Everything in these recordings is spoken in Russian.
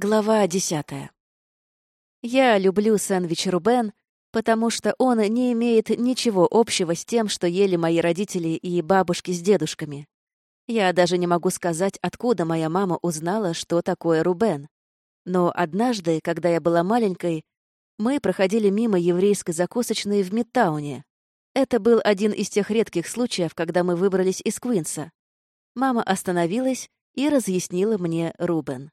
Глава десятая. Я люблю сэндвич Рубен, потому что он не имеет ничего общего с тем, что ели мои родители и бабушки с дедушками. Я даже не могу сказать, откуда моя мама узнала, что такое Рубен. Но однажды, когда я была маленькой, мы проходили мимо еврейской закусочной в Мидтауне. Это был один из тех редких случаев, когда мы выбрались из Квинса. Мама остановилась и разъяснила мне Рубен.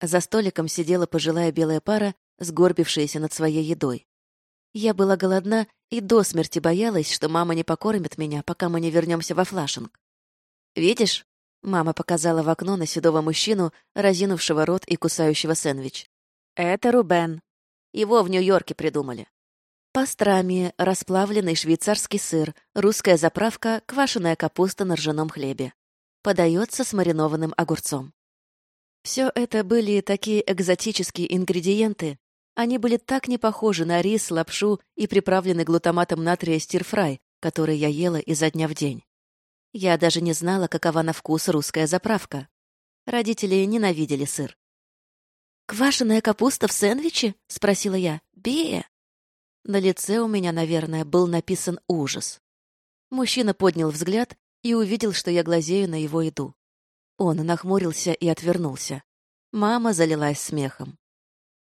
За столиком сидела пожилая белая пара, сгорбившаяся над своей едой. Я была голодна и до смерти боялась, что мама не покормит меня, пока мы не вернемся во Флашинг. «Видишь?» — мама показала в окно на седого мужчину, разинувшего рот и кусающего сэндвич. «Это Рубен. Его в Нью-Йорке придумали. Пастрами, расплавленный швейцарский сыр, русская заправка, квашеная капуста на ржаном хлебе. Подается с маринованным огурцом. Все это были такие экзотические ингредиенты. Они были так не похожи на рис, лапшу и приправленный глутаматом натрия стирфрай, который я ела изо дня в день. Я даже не знала, какова на вкус русская заправка. Родители ненавидели сыр. «Квашеная капуста в сэндвиче?» — спросила я. «Бея!» На лице у меня, наверное, был написан ужас. Мужчина поднял взгляд и увидел, что я глазею на его еду. Он нахмурился и отвернулся. Мама залилась смехом.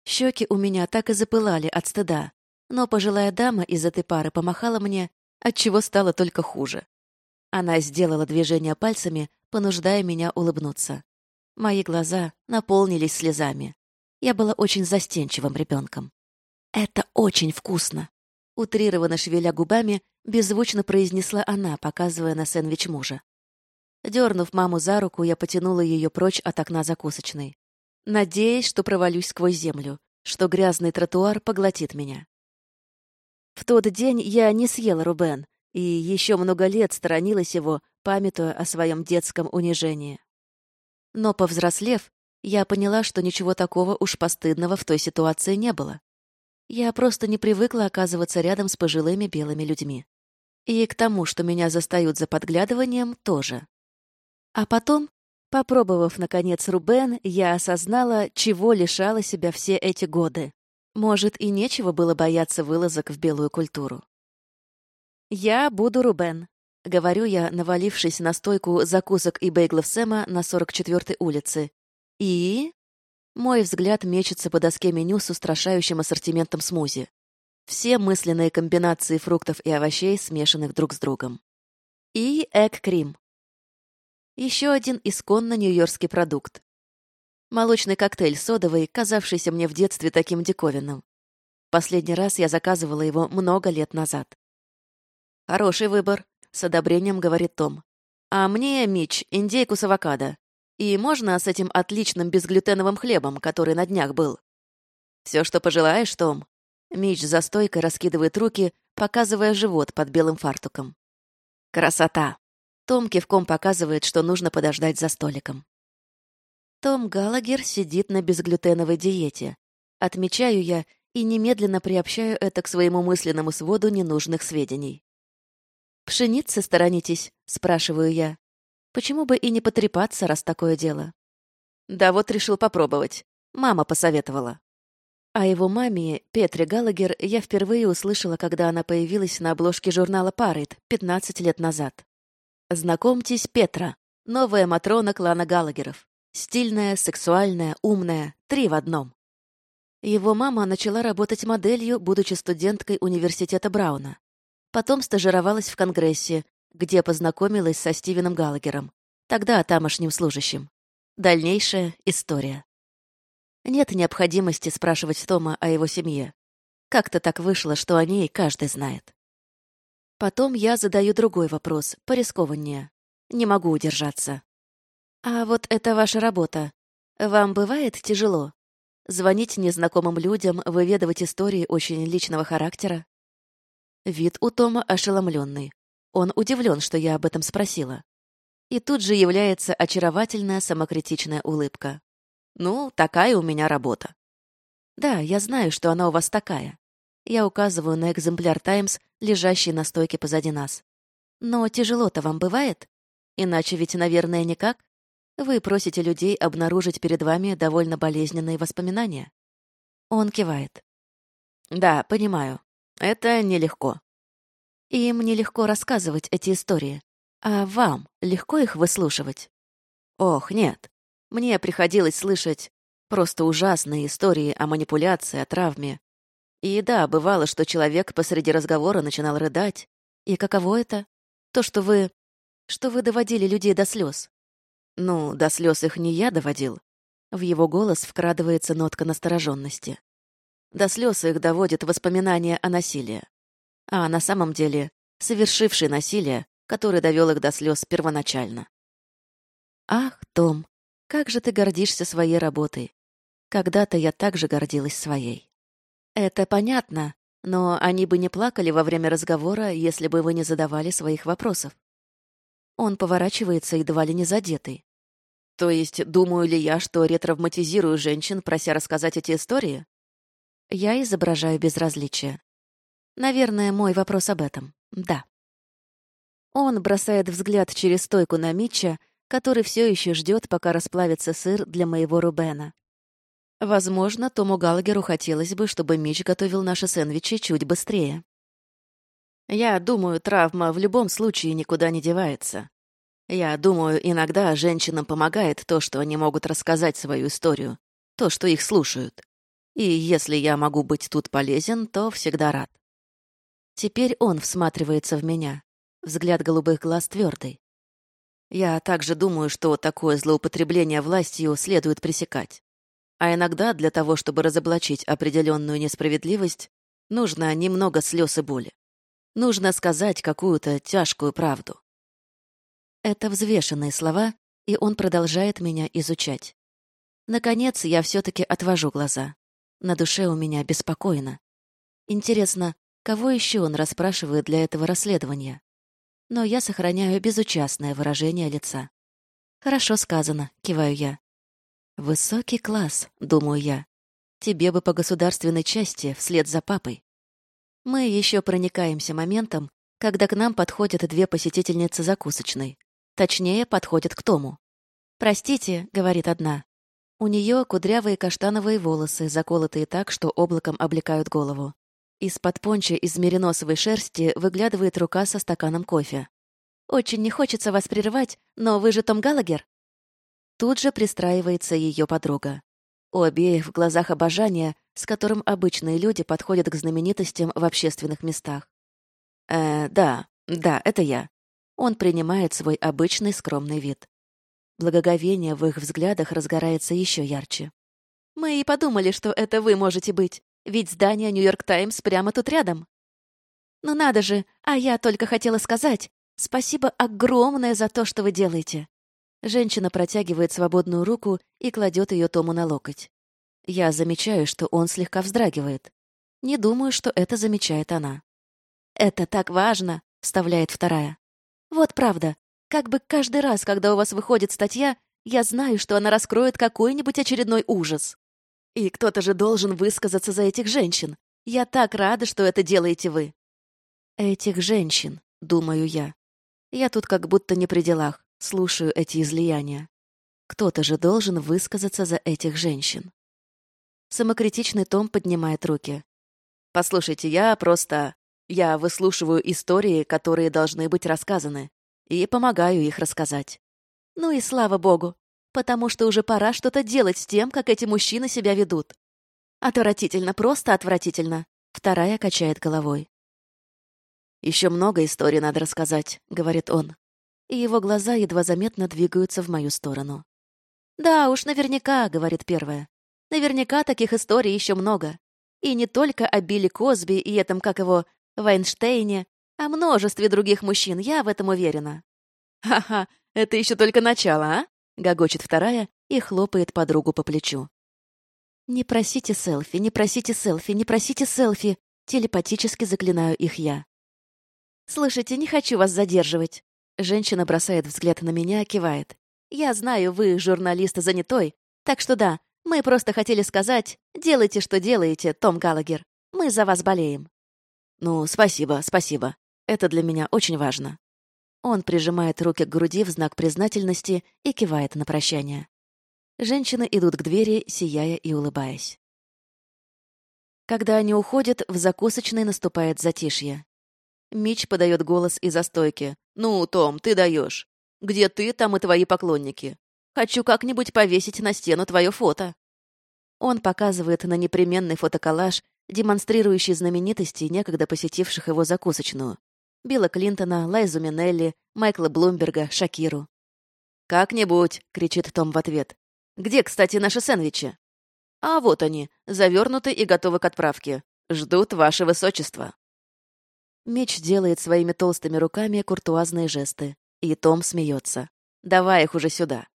Щеки у меня так и запылали от стыда, но пожилая дама из этой пары помахала мне, отчего стало только хуже. Она сделала движение пальцами, понуждая меня улыбнуться. Мои глаза наполнились слезами. Я была очень застенчивым ребенком. «Это очень вкусно!» Утрированно шевеля губами, беззвучно произнесла она, показывая на сэндвич мужа. Дернув маму за руку, я потянула ее прочь от окна закусочной, надеясь, что провалюсь сквозь землю, что грязный тротуар поглотит меня. В тот день я не съела Рубен и еще много лет сторонилась его, памятуя о своем детском унижении. Но, повзрослев, я поняла, что ничего такого уж постыдного в той ситуации не было. Я просто не привыкла оказываться рядом с пожилыми белыми людьми. И к тому, что меня застают за подглядыванием, тоже. А потом, попробовав, наконец, Рубен, я осознала, чего лишала себя все эти годы. Может, и нечего было бояться вылазок в белую культуру. «Я буду Рубен», — говорю я, навалившись на стойку закусок и бейглов Сэма на 44-й улице. «И...» Мой взгляд мечется по доске меню с устрашающим ассортиментом смузи. Все мысленные комбинации фруктов и овощей, смешанных друг с другом. И эг-крим. Еще один исконно нью-йоркский продукт. Молочный коктейль содовый, казавшийся мне в детстве таким диковинным. Последний раз я заказывала его много лет назад. «Хороший выбор», — с одобрением говорит Том. «А мне, Мич, индейку с авокадо. И можно с этим отличным безглютеновым хлебом, который на днях был?» «Все, что пожелаешь, Том». Мич за стойкой раскидывает руки, показывая живот под белым фартуком. «Красота!» Том кивком показывает, что нужно подождать за столиком. Том Галагер сидит на безглютеновой диете. Отмечаю я и немедленно приобщаю это к своему мысленному своду ненужных сведений. «Пшеницы сторонитесь?» — спрашиваю я. «Почему бы и не потрепаться, раз такое дело?» «Да вот решил попробовать. Мама посоветовала». О его маме, Петре Галагер, я впервые услышала, когда она появилась на обложке журнала «Парейд» 15 лет назад. Знакомьтесь, Петра, новая Матрона клана Галагеров. Стильная, сексуальная, умная, три в одном. Его мама начала работать моделью, будучи студенткой университета Брауна. Потом стажировалась в Конгрессе, где познакомилась со Стивеном Галагером, тогда тамошним служащим. Дальнейшая история. Нет необходимости спрашивать Тома о его семье. Как-то так вышло, что о ней каждый знает. Потом я задаю другой вопрос, порискованнее. Не могу удержаться. «А вот это ваша работа. Вам бывает тяжело? Звонить незнакомым людям, выведывать истории очень личного характера?» Вид у Тома ошеломленный. Он удивлен, что я об этом спросила. И тут же является очаровательная самокритичная улыбка. «Ну, такая у меня работа». «Да, я знаю, что она у вас такая. Я указываю на экземпляр «Таймс», лежащий на стойке позади нас. «Но тяжело-то вам бывает? Иначе ведь, наверное, никак?» Вы просите людей обнаружить перед вами довольно болезненные воспоминания. Он кивает. Да, понимаю. Это нелегко. Им нелегко рассказывать эти истории. А вам легко их выслушивать? Ох, нет. Мне приходилось слышать просто ужасные истории о манипуляции, о травме. И да, бывало, что человек посреди разговора начинал рыдать. И каково это? То, что вы... что вы доводили людей до слез. Ну, до слез их не я доводил. В его голос вкрадывается нотка настороженности. До слез их доводит воспоминания о насилии. А на самом деле, совершивший насилие, который довел их до слез первоначально. Ах, Том, как же ты гордишься своей работой. Когда-то я также гордилась своей. Это понятно, но они бы не плакали во время разговора, если бы вы не задавали своих вопросов. Он поворачивается, едва ли не задетый. То есть, думаю ли я, что ретравматизирую женщин, прося рассказать эти истории? Я изображаю безразличие. Наверное, мой вопрос об этом. Да. Он бросает взгляд через стойку на Митча, который все еще ждет, пока расплавится сыр для моего Рубена. Возможно, Тому Галагеру хотелось бы, чтобы Митч готовил наши сэндвичи чуть быстрее. Я думаю, травма в любом случае никуда не девается. Я думаю, иногда женщинам помогает то, что они могут рассказать свою историю, то, что их слушают. И если я могу быть тут полезен, то всегда рад. Теперь он всматривается в меня. Взгляд голубых глаз твердый. Я также думаю, что такое злоупотребление властью следует пресекать. А иногда для того, чтобы разоблачить определенную несправедливость, нужно немного слез и боли. Нужно сказать какую-то тяжкую правду. Это взвешенные слова, и он продолжает меня изучать. Наконец, я все-таки отвожу глаза. На душе у меня беспокойно. Интересно, кого еще он расспрашивает для этого расследования? Но я сохраняю безучастное выражение лица. «Хорошо сказано», — киваю я. «Высокий класс», — думаю я. «Тебе бы по государственной части, вслед за папой». Мы еще проникаемся моментом, когда к нам подходят две посетительницы закусочной. Точнее, подходит к Тому. «Простите», — говорит одна. У нее кудрявые каштановые волосы, заколотые так, что облаком облекают голову. Из-под понча из мериносовой шерсти выглядывает рука со стаканом кофе. «Очень не хочется вас прерывать, но вы же Том Галагер?» Тут же пристраивается ее подруга. У обеих в глазах обожание, с которым обычные люди подходят к знаменитостям в общественных местах. «Э, да, да, это я. Он принимает свой обычный скромный вид. Благоговение в их взглядах разгорается еще ярче. «Мы и подумали, что это вы можете быть, ведь здание «Нью-Йорк Таймс» прямо тут рядом». «Ну надо же, а я только хотела сказать, спасибо огромное за то, что вы делаете». Женщина протягивает свободную руку и кладет ее Тому на локоть. Я замечаю, что он слегка вздрагивает. Не думаю, что это замечает она. «Это так важно», — вставляет вторая. Вот правда. Как бы каждый раз, когда у вас выходит статья, я знаю, что она раскроет какой-нибудь очередной ужас. И кто-то же должен высказаться за этих женщин. Я так рада, что это делаете вы. Этих женщин, думаю я. Я тут как будто не при делах, слушаю эти излияния. Кто-то же должен высказаться за этих женщин. Самокритичный Том поднимает руки. «Послушайте, я просто... Я выслушиваю истории, которые должны быть рассказаны, и помогаю их рассказать. Ну и слава богу, потому что уже пора что-то делать с тем, как эти мужчины себя ведут. Отвратительно, просто отвратительно. Вторая качает головой. Еще много историй надо рассказать», — говорит он. И его глаза едва заметно двигаются в мою сторону. «Да уж, наверняка», — говорит первая. «Наверняка таких историй еще много. И не только о Билли Косби и этом, как его, Вайнштейне, о множестве других мужчин, я в этом уверена. «Ха-ха, это еще только начало, а?» — гогочет вторая и хлопает подругу по плечу. «Не просите селфи, не просите селфи, не просите селфи!» Телепатически заклинаю их я. «Слушайте, не хочу вас задерживать». Женщина бросает взгляд на меня, кивает. «Я знаю, вы журналист занятой, так что да, мы просто хотели сказать, делайте, что делаете, Том Галагер. Мы за вас болеем». «Ну, спасибо, спасибо. Это для меня очень важно». Он прижимает руки к груди в знак признательности и кивает на прощание. Женщины идут к двери, сияя и улыбаясь. Когда они уходят, в закусочной наступает затишье. Мич подает голос из-за стойки. «Ну, Том, ты даешь. Где ты, там и твои поклонники. Хочу как-нибудь повесить на стену твое фото». Он показывает на непременный фотоколлаж, демонстрирующий знаменитости, некогда посетивших его закусочную. Билла Клинтона, Лайзу Минелли, Майкла Блумберга, Шакиру. «Как-нибудь!» — кричит Том в ответ. «Где, кстати, наши сэндвичи?» «А вот они, завернуты и готовы к отправке. Ждут ваше высочество». Меч делает своими толстыми руками куртуазные жесты. И Том смеется. «Давай их уже сюда».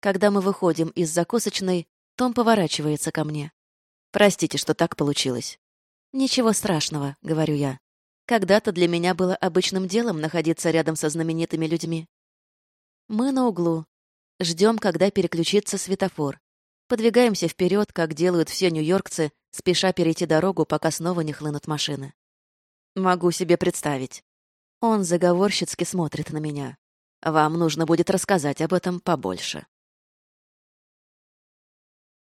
Когда мы выходим из закусочной, Том поворачивается ко мне. «Простите, что так получилось». «Ничего страшного», — говорю я. Когда-то для меня было обычным делом находиться рядом со знаменитыми людьми. Мы на углу. Ждем, когда переключится светофор. Подвигаемся вперед, как делают все нью-йоркцы, спеша перейти дорогу, пока снова не хлынут машины. Могу себе представить. Он заговорщицки смотрит на меня. Вам нужно будет рассказать об этом побольше.